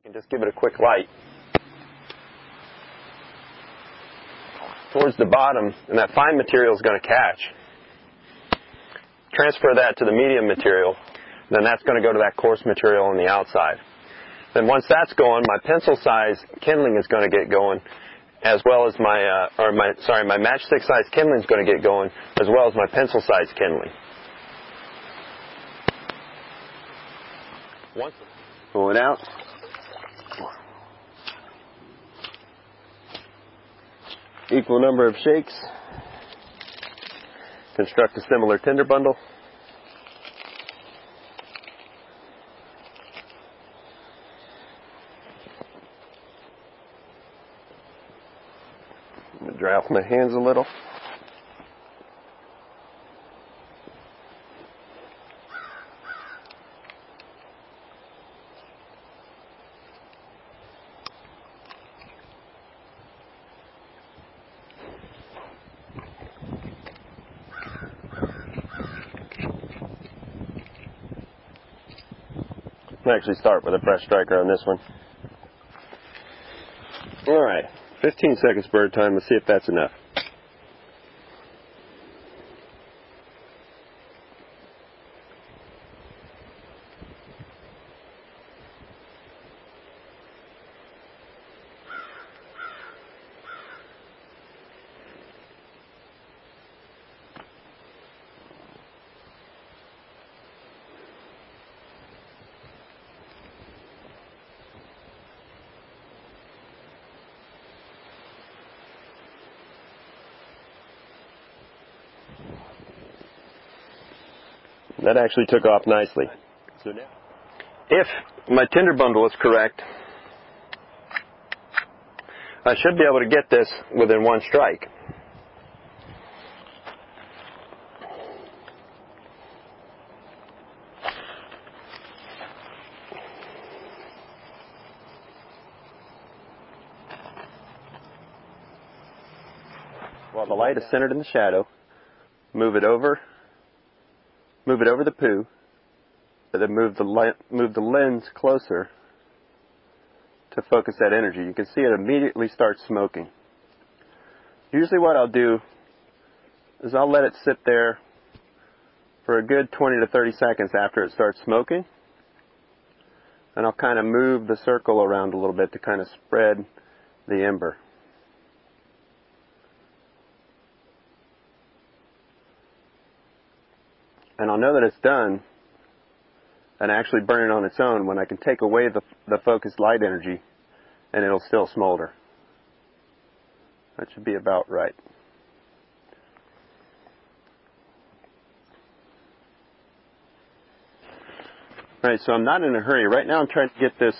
I can just give it a quick light. Towards the bottom, and that fine material is going to catch. Transfer that to the medium material, then that's going to go to that coarse material on the outside. Then once that's going, my pencil size kindling is going to get going, as well as my, uh, or my, sorry, my matchstick size kindling is going to get going, as well as my pencil size kindling. Once Pull it out. Equal number of shakes. construct a similar tinder bundle. Dry off my hands a little. I'll actually start with a fresh striker on this one. Alright, 15 seconds bird time. Let's see if that's enough. That actually took off nicely. So now, If my tinder bundle is correct, I should be able to get this within one strike. while the light is centered in the shadow, move it over, move it over the poo, but then move the move the lens closer to focus that energy. You can see it immediately starts smoking. Usually what I'll do is I'll let it sit there for a good 20 to 30 seconds after it starts smoking. And I'll kind of move the circle around a little bit to kind of spread the ember. And I'll know that it's done and actually burn it on its own when I can take away the, the focused light energy and it'll still smolder. That should be about right. Alright, so I'm not in a hurry. Right now I'm trying to get this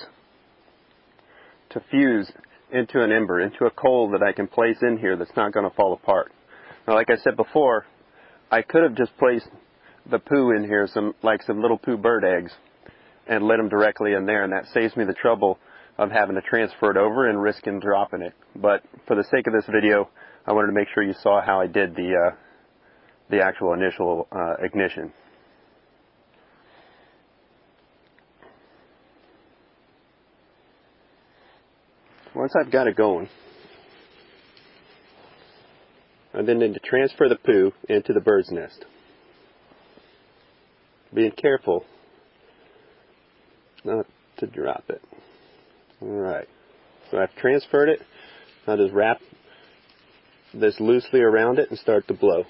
to fuse into an ember, into a coal that I can place in here that's not going to fall apart. Now, like I said before, I could have just placed the poo in here, some like some little poo bird eggs, and let them directly in there, and that saves me the trouble of having to transfer it over and risking dropping it. But for the sake of this video, I wanted to make sure you saw how I did the uh, the actual initial uh, ignition. Once I've got it going, I then need to transfer the poo into the bird's nest being careful not to drop it. Alright, so I've transferred it. I'll just wrap this loosely around it and start to blow.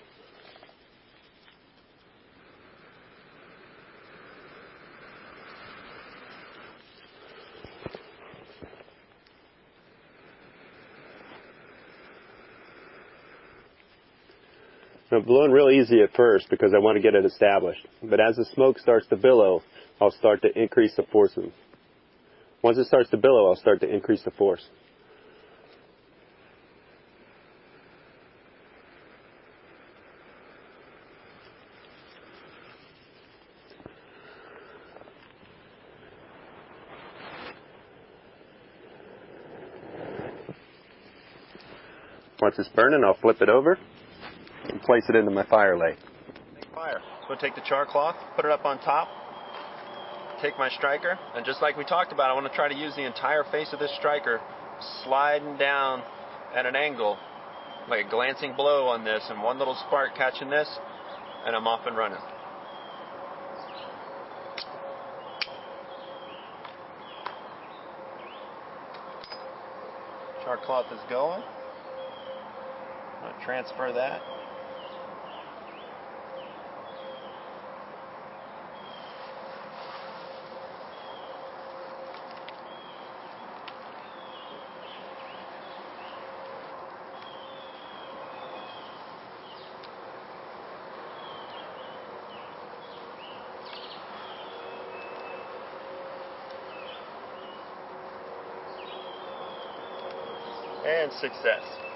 I'm blowing real easy at first because I want to get it established. But as the smoke starts to billow, I'll start to increase the force. Once it starts to billow, I'll start to increase the force. Once it's burning, I'll flip it over and place it into my fire lay. Fire. So take the char cloth, put it up on top, take my striker, and just like we talked about, I want to try to use the entire face of this striker, sliding down at an angle, like a glancing blow on this, and one little spark catching this, and I'm off and running. Char cloth is going. I'm going to transfer that. And success.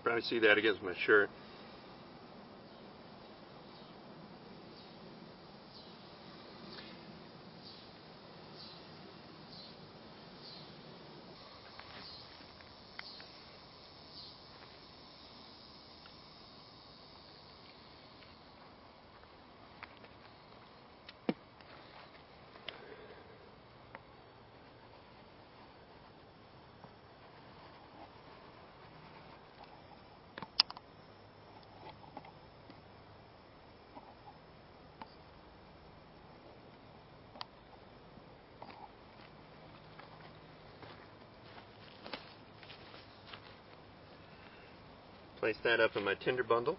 Can probably see that against my shirt. Place that up in my tinder bundle.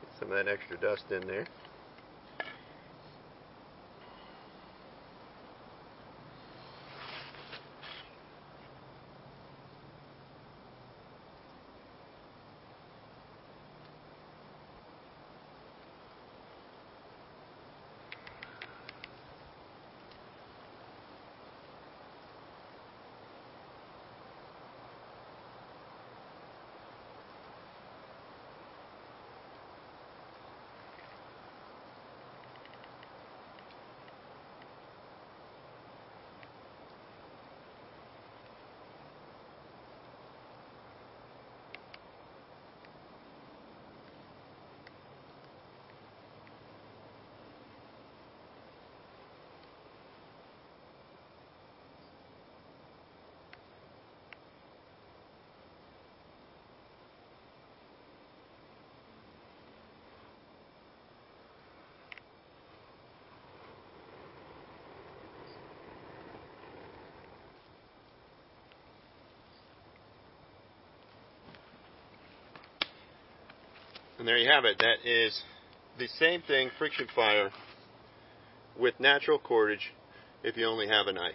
Get some of that extra dust in there. And there you have it. That is the same thing, friction fire, with natural cordage if you only have a knife.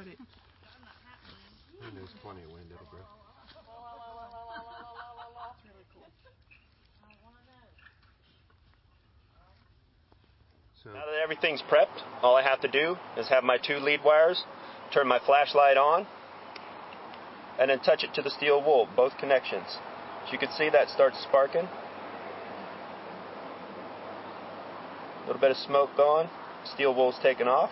You it. And there's plenty of wind, it'll grow. So now that everything's prepped, all I have to do is have my two lead wires, turn my flashlight on, and then touch it to the steel wool, both connections. As you can see, that starts sparking. A little bit of smoke going, steel wool's taken off.